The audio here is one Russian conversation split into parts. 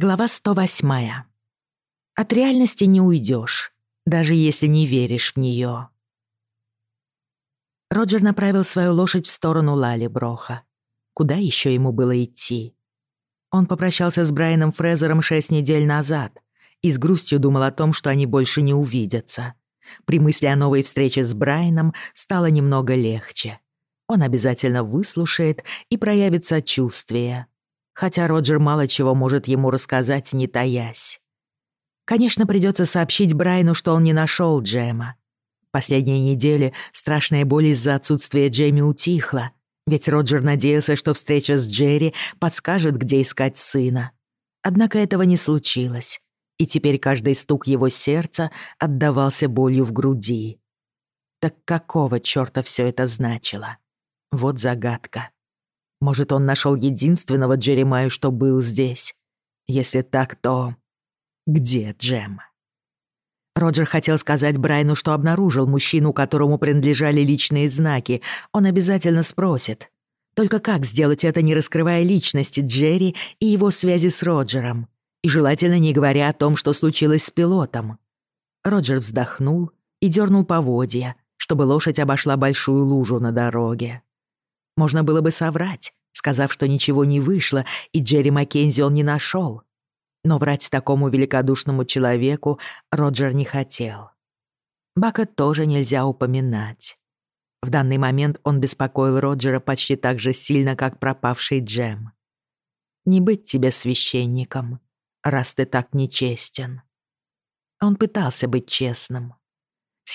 Глава 108. От реальности не уйдешь, даже если не веришь в нее. Роджер направил свою лошадь в сторону Лали Броха. Куда еще ему было идти? Он попрощался с Брайаном Фрезером шесть недель назад и с грустью думал о том, что они больше не увидятся. При мысли о новой встрече с Брайаном стало немного легче. Он обязательно выслушает и проявит сочувствие хотя Роджер мало чего может ему рассказать, не таясь. Конечно, придется сообщить Брайну, что он не нашел Джема. Последние недели страшная боль из-за отсутствия Джейми утихла, ведь Роджер надеялся, что встреча с Джерри подскажет, где искать сына. Однако этого не случилось, и теперь каждый стук его сердца отдавался болью в груди. Так какого чёрта всё это значило? Вот загадка. Может, он нашел единственного Джеремаю, что был здесь? Если так, то... Где Джем? Роджер хотел сказать Брайну, что обнаружил мужчину, которому принадлежали личные знаки. Он обязательно спросит. Только как сделать это, не раскрывая личности Джерри и его связи с Роджером? И желательно не говоря о том, что случилось с пилотом. Роджер вздохнул и дернул поводья, чтобы лошадь обошла большую лужу на дороге. Можно было бы соврать, сказав, что ничего не вышло, и Джерри Маккензи он не нашел. Но врать такому великодушному человеку Роджер не хотел. Бака тоже нельзя упоминать. В данный момент он беспокоил Роджера почти так же сильно, как пропавший Джем. «Не быть тебе священником, раз ты так нечестен». Он пытался быть честным,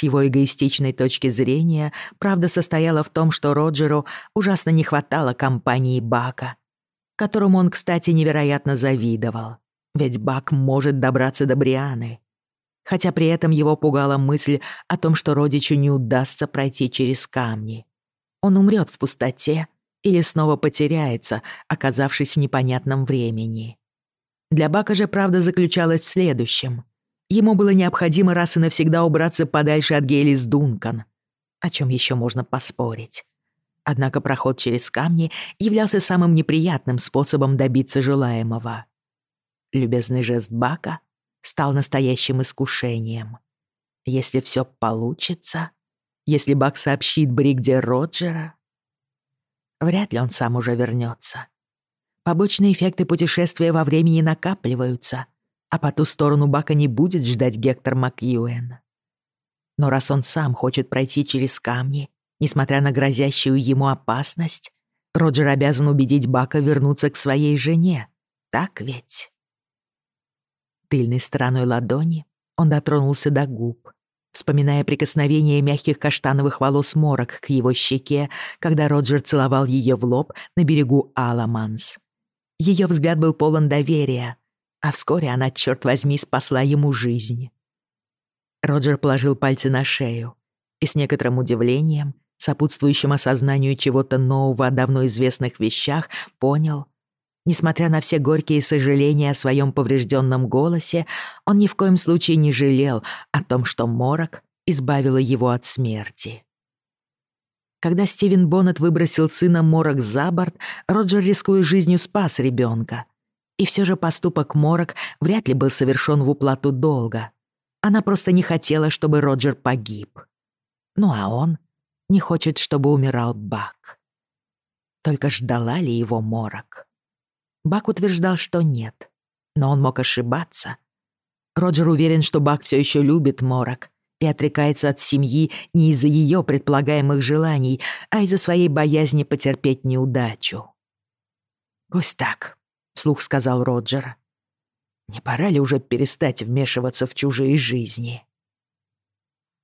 его эгоистичной точки зрения, правда состояла в том, что Роджеру ужасно не хватало компании Бака, которому он, кстати, невероятно завидовал. Ведь Бак может добраться до Брианы. Хотя при этом его пугала мысль о том, что родичу не удастся пройти через камни. Он умрет в пустоте или снова потеряется, оказавшись в непонятном времени. Для Бака же правда заключалась в следующем. Ему было необходимо раз и навсегда убраться подальше от Гейлис Дункан, о чем еще можно поспорить. Однако проход через камни являлся самым неприятным способом добиться желаемого. Любезный жест Бака стал настоящим искушением. Если все получится, если Бак сообщит Бригде Роджера, вряд ли он сам уже вернется. Побочные эффекты путешествия во времени накапливаются, а по ту сторону бака не будет ждать Гектор Макьюэн. Но раз он сам хочет пройти через камни, несмотря на грозящую ему опасность, Роджер обязан убедить Бака вернуться к своей жене. Так ведь? Тыльной стороной ладони он дотронулся до губ, вспоминая прикосновение мягких каштановых волос Морок к его щеке, когда Роджер целовал ее в лоб на берегу Аламанс. Ее взгляд был полон доверия, а вскоре она, черт возьми, спасла ему жизнь. Роджер положил пальцы на шею и с некоторым удивлением, сопутствующим осознанию чего-то нового о давно известных вещах, понял, несмотря на все горькие сожаления о своем поврежденном голосе, он ни в коем случае не жалел о том, что Морок избавила его от смерти. Когда Стивен Боннет выбросил сына Морок за борт, Роджер, рискуя жизнью, спас ребенка, и все же поступок Морок вряд ли был совершен в уплату долга. Она просто не хотела, чтобы Роджер погиб. Ну а он не хочет, чтобы умирал Бак. Только ждала ли его Морок? Бак утверждал, что нет, но он мог ошибаться. Роджер уверен, что Бак все еще любит Морок и отрекается от семьи не из-за ее предполагаемых желаний, а из-за своей боязни потерпеть неудачу. Пусть так, — вслух сказал Роджер. «Не пора ли уже перестать вмешиваться в чужие жизни?»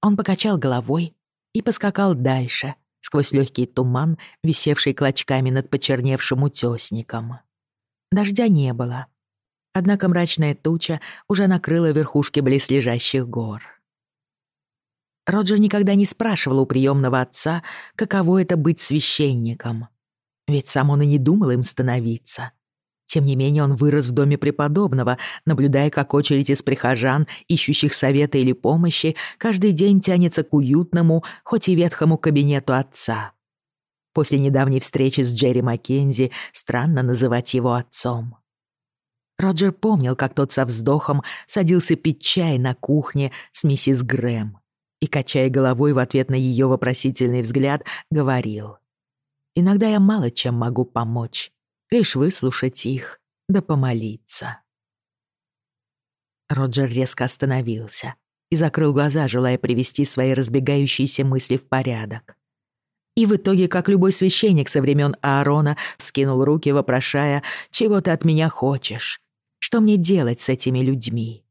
Он покачал головой и поскакал дальше, сквозь легкий туман, висевший клочками над почерневшим утесником. Дождя не было. Однако мрачная туча уже накрыла верхушки близлежащих гор. Роджер никогда не спрашивал у приемного отца, каково это быть священником. Ведь сам он и не думал им становиться. Тем не менее он вырос в доме преподобного, наблюдая, как очередь из прихожан, ищущих совета или помощи, каждый день тянется к уютному, хоть и ветхому кабинету отца. После недавней встречи с Джерри Маккензи странно называть его отцом. Роджер помнил, как тот со вздохом садился пить чай на кухне с миссис Грэм и, качая головой в ответ на ее вопросительный взгляд, говорил. «Иногда я мало чем могу помочь, лишь выслушать их да помолиться». Роджер резко остановился и закрыл глаза, желая привести свои разбегающиеся мысли в порядок. И в итоге, как любой священник со времен Аарона, вскинул руки, вопрошая, «Чего ты от меня хочешь? Что мне делать с этими людьми?»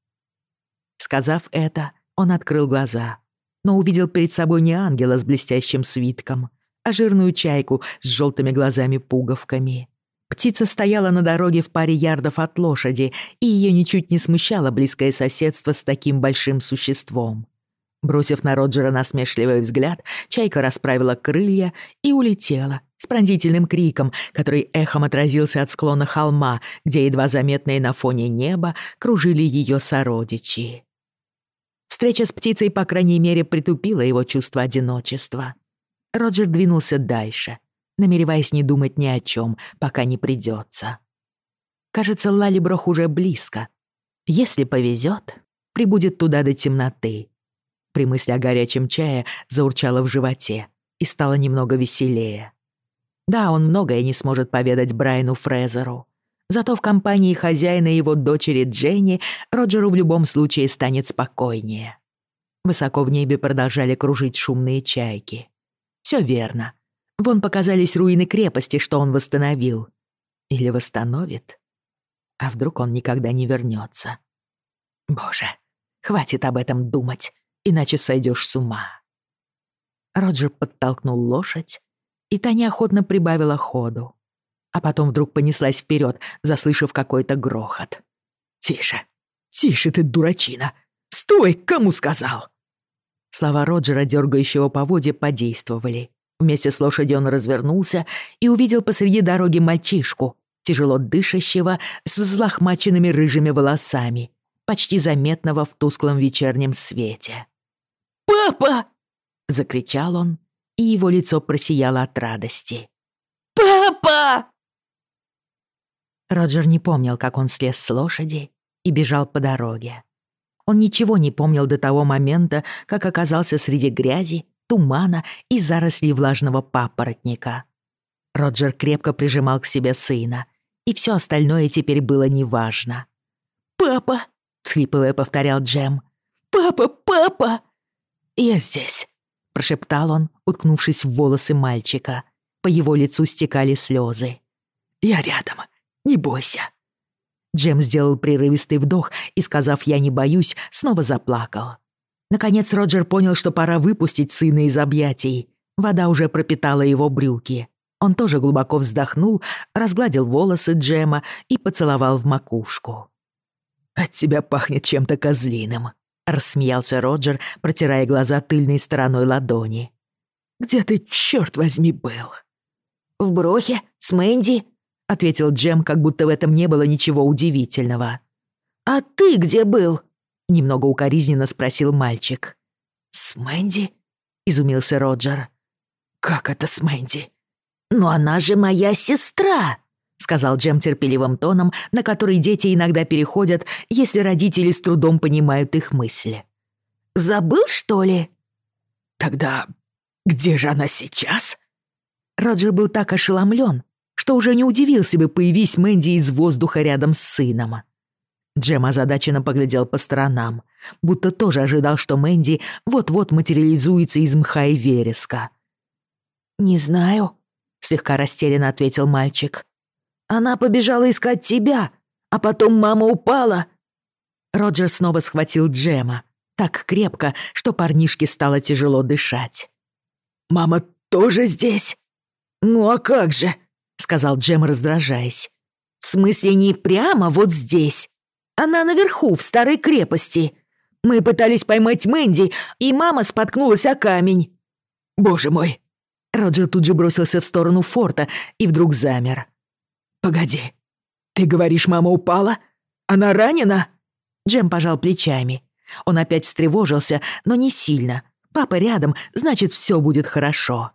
Сказав это, он открыл глаза, но увидел перед собой не ангела с блестящим свитком, а жирную чайку с желтыми глазами-пуговками. Птица стояла на дороге в паре ярдов от лошади, и ее ничуть не смущало близкое соседство с таким большим существом. Бросив на Роджера насмешливый взгляд, чайка расправила крылья и улетела с пронзительным криком, который эхом отразился от склона холма, где едва заметные на фоне неба кружили ее сородичи. Встреча с птицей, по крайней мере, притупила его чувство одиночества. Роджер двинулся дальше, намереваясь не думать ни о чем, пока не придется. Кажется, Лалиброх уже близко. Если повезет, прибудет туда до темноты. При мысли о горячем чае заурчало в животе и стало немного веселее. Да, он многое не сможет поведать Брайану Фрезеру. Зато в компании хозяина его дочери Дженни Роджеру в любом случае станет спокойнее. Высоко в небе продолжали кружить шумные чайки. Все верно. Вон показались руины крепости, что он восстановил. Или восстановит? А вдруг он никогда не вернется? Боже, хватит об этом думать иначе сойдешь с ума». Роджер подтолкнул лошадь, и та неохотно прибавила ходу. А потом вдруг понеслась вперед, заслышав какой-то грохот. «Тише, тише ты, дурачина! Стой, кому сказал!» Слова Роджера, дергающего поводья, подействовали. Вместе с лошадью он развернулся и увидел посреди дороги мальчишку, тяжело дышащего, с взлохмаченными рыжими волосами, почти заметного в тусклом вечернем свете. «Папа!» — закричал он, и его лицо просияло от радости. «Папа!» Роджер не помнил, как он слез с лошади и бежал по дороге. Он ничего не помнил до того момента, как оказался среди грязи, тумана и зарослей влажного папоротника. Роджер крепко прижимал к себе сына, и все остальное теперь было неважно. «Папа!» — всхлипывая, повторял Джем. «Папа, папа!» «Я здесь», — прошептал он, уткнувшись в волосы мальчика. По его лицу стекали слезы. «Я рядом, не бойся». Джем сделал прерывистый вдох и, сказав «я не боюсь», снова заплакал. Наконец Роджер понял, что пора выпустить сына из объятий. Вода уже пропитала его брюки. Он тоже глубоко вздохнул, разгладил волосы Джема и поцеловал в макушку. «От тебя пахнет чем-то козлиным», Рассмеялся Роджер, протирая глаза тыльной стороной ладони. «Где ты, черт возьми, был?» «В Брохе, с Мэнди», — ответил Джем, как будто в этом не было ничего удивительного. «А ты где был?» — немного укоризненно спросил мальчик. «С Мэнди?» — изумился Роджер. «Как это с Мэнди?» «Но она же моя сестра!» — сказал Джем терпеливым тоном, на который дети иногда переходят, если родители с трудом понимают их мысли. «Забыл, что ли?» «Тогда где же она сейчас?» Роджер был так ошеломлен, что уже не удивился бы, появись Мэнди из воздуха рядом с сыном. Джем озадаченно поглядел по сторонам, будто тоже ожидал, что Мэнди вот-вот материализуется из мха и вереска. «Не знаю», — слегка растерянно ответил мальчик. Она побежала искать тебя, а потом мама упала». Роджер снова схватил Джема, так крепко, что парнишке стало тяжело дышать. «Мама тоже здесь?» «Ну а как же?» — сказал Джем, раздражаясь. «В смысле не прямо вот здесь. Она наверху, в старой крепости. Мы пытались поймать Мэнди, и мама споткнулась о камень». «Боже мой!» Роджер тут же бросился в сторону форта и вдруг замер. «Погоди, ты говоришь, мама упала? Она ранена?» Джем пожал плечами. Он опять встревожился, но не сильно. Папа рядом, значит, все будет хорошо.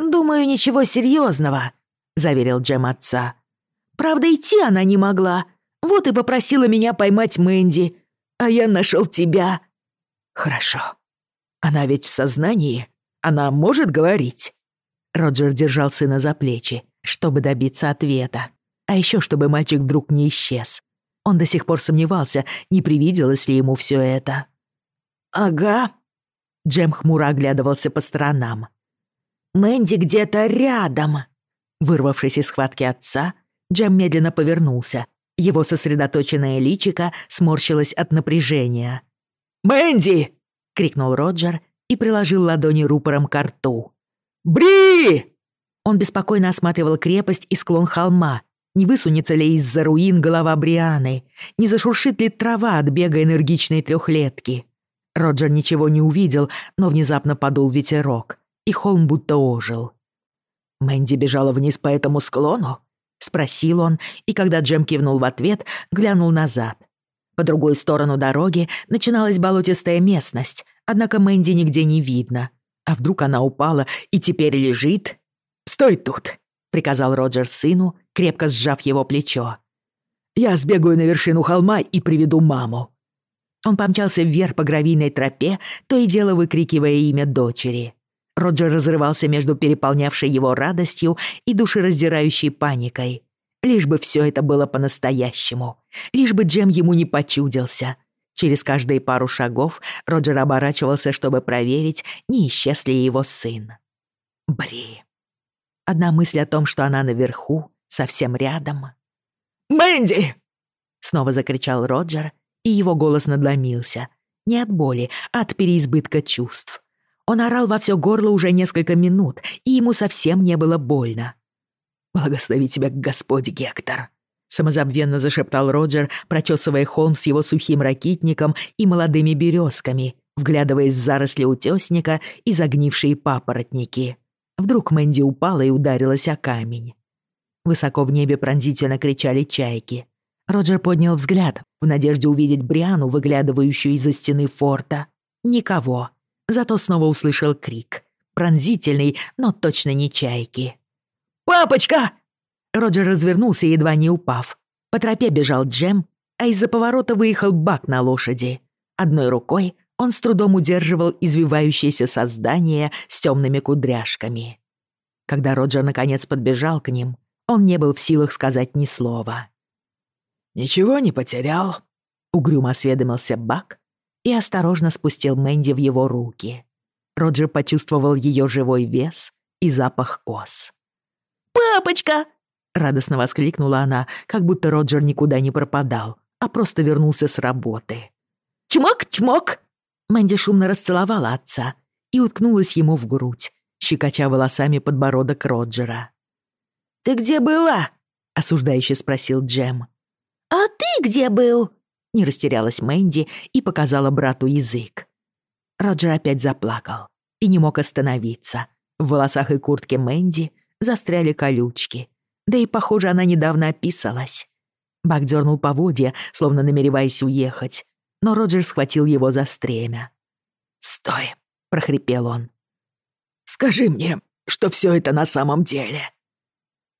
«Думаю, ничего серьезного, заверил Джем отца. «Правда, идти она не могла. Вот и попросила меня поймать Мэнди, а я нашел тебя». «Хорошо. Она ведь в сознании? Она может говорить?» Роджер держал сына за плечи, чтобы добиться ответа. А еще чтобы мальчик вдруг не исчез. Он до сих пор сомневался, не привиделось ли ему все это. «Ага». Джем хмуро оглядывался по сторонам. «Мэнди где-то рядом». Вырвавшись из схватки отца, Джем медленно повернулся. Его сосредоточенное личико сморщилось от напряжения. «Мэнди!» — крикнул Роджер и приложил ладони рупором к рту. «Бри!» Он беспокойно осматривал крепость и склон холма. Не высунется ли из-за руин голова Брианы? Не зашуршит ли трава от бега энергичной трехлетки? Роджер ничего не увидел, но внезапно подул ветерок, и холм будто ожил. «Мэнди бежала вниз по этому склону?» — спросил он, и когда Джем кивнул в ответ, глянул назад. По другую сторону дороги начиналась болотистая местность, однако Мэнди нигде не видно. А вдруг она упала и теперь лежит? «Стой тут!» — приказал Роджер сыну, крепко сжав его плечо. «Я сбегаю на вершину холма и приведу маму». Он помчался вверх по гравийной тропе, то и дело выкрикивая имя дочери. Роджер разрывался между переполнявшей его радостью и душераздирающей паникой. Лишь бы все это было по-настоящему. Лишь бы Джем ему не почудился. Через каждые пару шагов Роджер оборачивался, чтобы проверить, не исчез ли его сын. Бри. Одна мысль о том, что она наверху, совсем рядом. «Мэнди!» Снова закричал Роджер, и его голос надломился. Не от боли, а от переизбытка чувств. Он орал во все горло уже несколько минут, и ему совсем не было больно. «Благослови тебя, Господь Гектор!» Самозабвенно зашептал Роджер, прочесывая холм с его сухим ракитником и молодыми березками, вглядываясь в заросли утесника и загнившие папоротники. Вдруг Мэнди упала и ударилась о камень. Высоко в небе пронзительно кричали чайки. Роджер поднял взгляд в надежде увидеть Бриану, выглядывающую из-за стены форта. Никого. Зато снова услышал крик. Пронзительный, но точно не чайки. «Папочка!» Роджер развернулся, едва не упав. По тропе бежал Джем, а из-за поворота выехал Бак на лошади. Одной рукой он с трудом удерживал извивающееся создание с темными кудряшками. Когда Роджер наконец подбежал к ним, он не был в силах сказать ни слова. «Ничего не потерял», — угрюмо осведомился Бак, и осторожно спустил Мэнди в его руки. Роджер почувствовал ее живой вес и запах кос. «Папочка!» — радостно воскликнула она, как будто Роджер никуда не пропадал, а просто вернулся с работы. «Чмок-чмок!» Мэнди шумно расцеловала отца и уткнулась ему в грудь, щекоча волосами подбородок Роджера. «Ты где была?» — осуждающе спросил Джем. «А ты где был?» Не растерялась Мэнди и показала брату язык. Роджер опять заплакал и не мог остановиться. В волосах и куртке Мэнди застряли колючки. Да и, похоже, она недавно описалась. Бак дернул поводья, словно намереваясь уехать, но Роджер схватил его за стремя. «Стой!» — прохрипел он. «Скажи мне, что все это на самом деле!»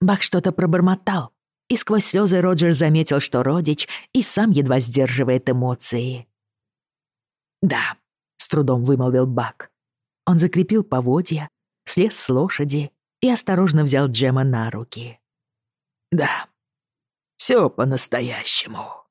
Бак что-то пробормотал, и сквозь слезы Роджер заметил, что родич и сам едва сдерживает эмоции. «Да», — с трудом вымолвил Бак. Он закрепил поводья, слез с лошади и осторожно взял Джема на руки. «Да, все по-настоящему».